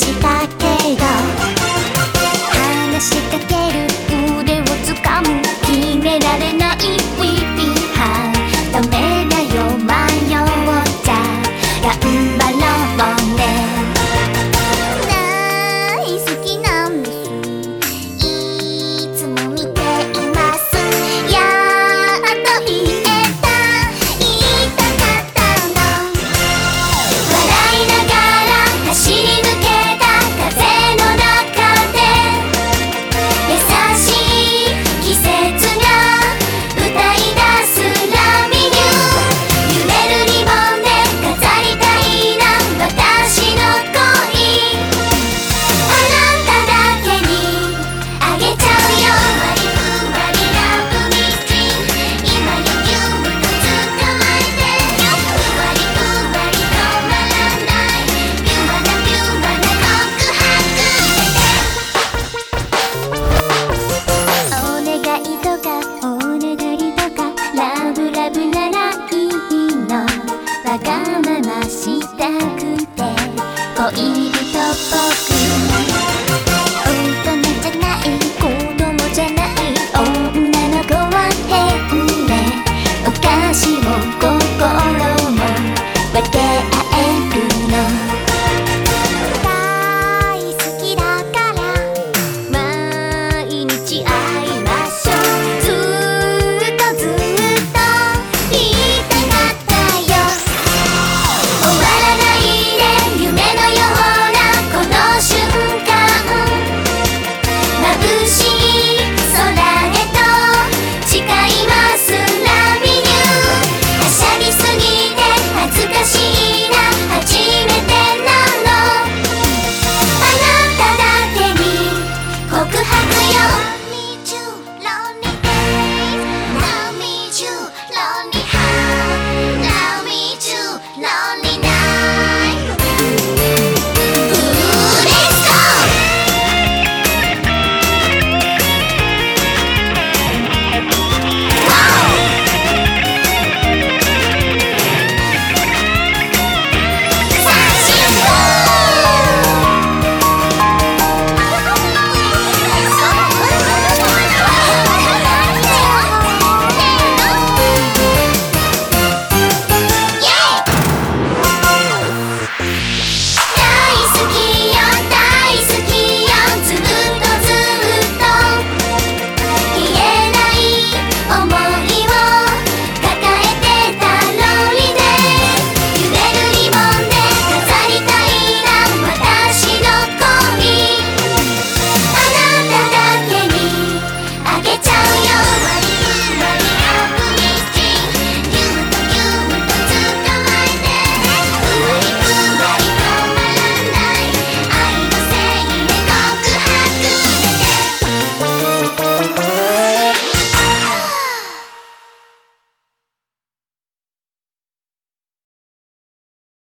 したけど話しかける。腕をつかむ。決められない。入りと僕